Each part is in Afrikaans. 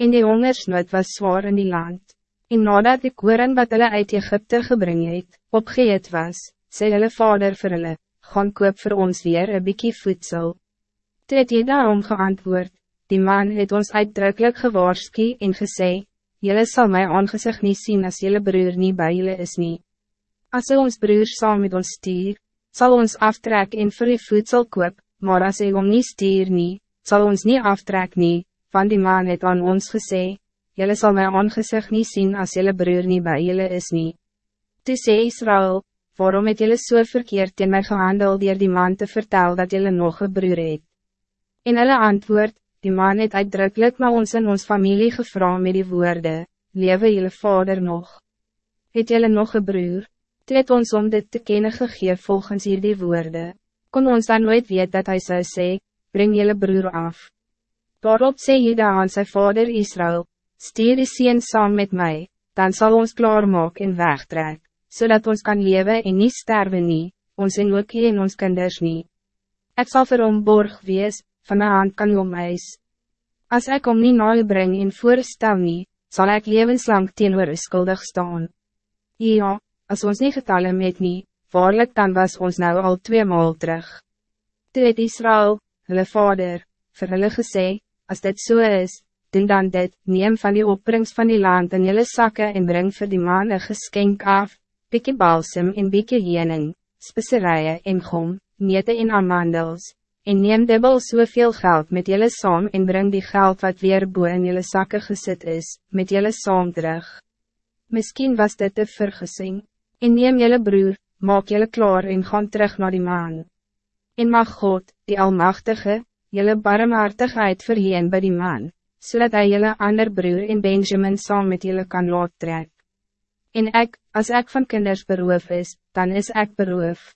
En die hongersnood was zwaar in die land. En nadat die koren wat hulle uit Egypte gebring het, opgeëet was, sê hulle vader vir hulle, gaan koop vir ons weer een bykie voedsel. Toe het hy daarom geantwoord, die man het ons uitdrukkelijk gewaarskie en gesê, Jylle sal my aangezicht niet zien als jylle broer niet bij jylle is nie. As hy ons broer saam met ons stier, zal ons aftrek en vir die voedsel koop, maar as hy om nie stier nie, zal ons niet aftrek nie, van die man het aan ons gesê, Jylle sal my aangezicht niet zien als jylle broer niet bij jylle is nie. Toe sê Israel, waarom het jylle so verkeerd in my gehandel dier die man te vertel dat jylle nog een broer het? En hulle antwoord, die man het uitdrukkelijk maar ons en ons familie gevra met die woorden, lewe jylle vader nog? Het jylle nog een broer? Toe het ons om dit te kennen gegee volgens hier die woorden, kon ons dan nooit weet dat hij zou sê, breng jylle broer af. Daarop sê Jeda aan sy vader Israël, stuur die sien saam met mij, dan zal ons klaarmaak en wegtrek, zodat ons kan leven en niet sterven nie, ons en ook en ons kinders nie. Ek sal vir hom borg wees, van my hand kan om eis. As ek om nie naai bring en voorstel nie, sal ek levenslang teenoor skuldig staan. Ja, als ons niet getallen met nie, waarlijk dan was ons nou al twee maal terug. Toe het Israël, hulle vader, vir hulle gesê, as dit so is, doen dan dit, neem van die opbrengst van die land in jylle sakke en bring vir die man een geskenk af, bikkie balsem en bikkie jening, specerijen en gom, nete en amandels, en neem dubbel soveel geld met jullie saam en breng die geld wat weer boe in jullie zakken gezet is, met jullie saam terug. Misschien was dit te vergissing, en neem jullie broer, maak jullie klaar en gaan terug naar die maan. En mag God, die Almachtige, jullie barmhartigheid verheen bij die maan, zodat hij jullie ander broer in Benjamin saam met jullie kan laat trek. En ik, als ik van kinders beroof is, dan is ik beroof.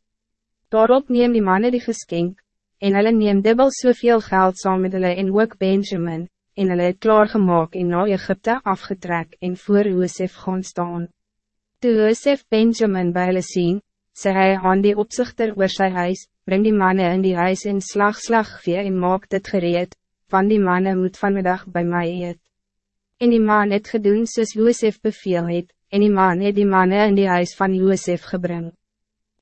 Daarop neem die mannen die geschenk, en hulle neem dubbel soveel geld saam met hulle en ook Benjamin, en hulle het klaargemaak en na Egypte afgetrek en voor Josef gaan staan. Toe Josef Benjamin by hulle sien, sê hy aan die opzichter oor sy huis, breng die mannen in die huis en slag slag vee en maak dit gereed, van die mannen moet vanmiddag bij mij eet. En die man het gedoen soos Josef beveel het, en die man het die mannen in die huis van Josef gebring.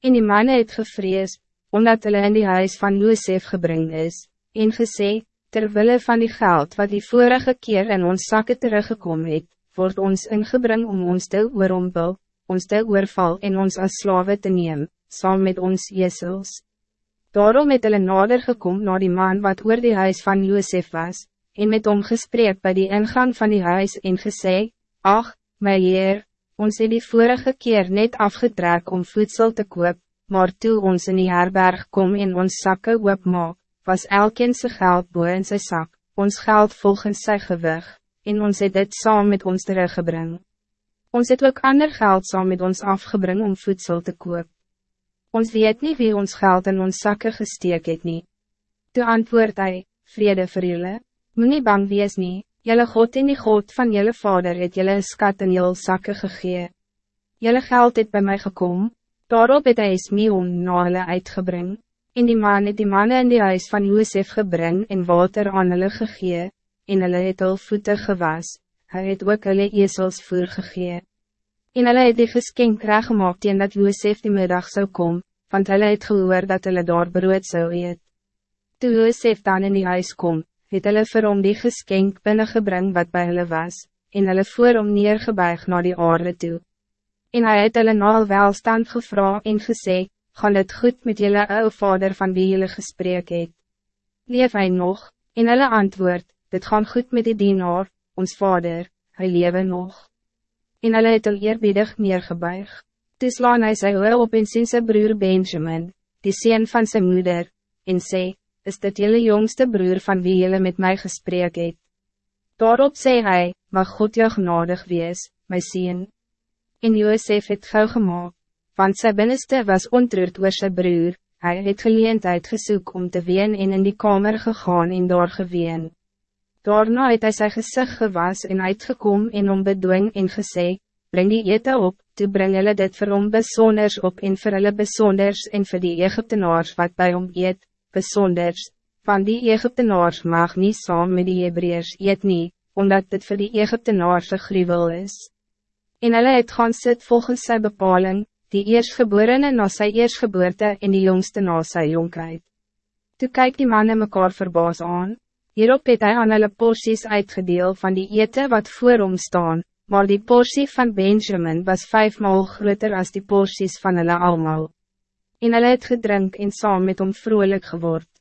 En die mannen het gevrees, omdat hulle in die huis van Josef gebring is, en gesê, terwille van die geld wat die vorige keer in ons zakken teruggekomen het, wordt ons ingebring om ons te oorompel, ons te oorval en ons als slawe te neem, saam met ons jesels. Daarom het hulle nader gekom na die man wat oor die huis van Josef was, en met hom gesprek bij die ingang van die huis en gesê, Ach, my heer, ons het die vorige keer net afgetrek om voedsel te koop, maar toe ons in die herberg kom en ons zakken oopmaak, was elkeen sy geld boe in sy zak, ons geld volgens sy gewig, en ons het dit saam met ons teruggebring. Ons het ook ander geld saam met ons afgebring om voedsel te koop. Ons weet niet wie ons geld in ons zakken gesteek het nie. Toe antwoord hy, vrede vir julle, moet nie bang wees nie, jylle God en die God van jylle vader het jylle skat in jylle zakken gegee. Jylle geld het bij mij gekomen. Daarop het hy Smeon na hulle uitgebring, en die man het die mannen in die huis van Josef gebring en water aan hulle gegee, en hulle het hul voete gewas, hy het ook hulle esels voer gegee. En hulle het die geskenk reggemaak teen dat Josef die middag zou kom, want hulle het gehoor dat hulle daar brood zou eet. Toe Josef dan in die huis kom, het hulle vir hom die geskenk binnengebring wat bij hulle was, en hulle voor hom neergebuig naar die aarde toe en hij het hulle na al welstand gevra en gesê, gaan het goed met jullie ou vader van wie jullie gesprek het. Leef hij nog, en hulle antwoord, dit gaan goed met die dienaar, ons vader, hij lewe nog. En hulle het al eerbiedig neergebuig. Toe slaan hy sy oor op en sien sy broer Benjamin, die sien van zijn moeder, en sê, is dit jullie jongste broer van wie jullie met mij gesprek het. Daarop sê hij, mag God jou genadig wees, my sien en Josef het gauw gemaakt, want sy binnenste was ontroerd oor sy broer, hy het geleentheid gesoek om te ween en in die kamer gegaan en daar geween. Daarna het hy sy gezicht gewas en uitgekom en om bedwing en gesê, breng die ete op, toe bring hulle dit vir hom besonders op en vir hulle besonders en vir die Egyptenaars wat bij hom eet, besonders, van die Egyptenaars mag niet saam met die Hebreërs eet nie, omdat dit voor die Egyptenaarse gruwel is. En hulle het gaan sit volgens sy bepaling, die eerstgeborene na sy eerstgeboorte en die jongste na sy jonkheid. Toe kyk die mannen mekaar verbaas aan, hierop het hy aan hulle porties uitgedeel van die ete wat voor hom staan, maar die portie van Benjamin was vijfmaal groter als die porties van hulle allemaal. En hulle het gedrink en saam met hom vrolijk geword.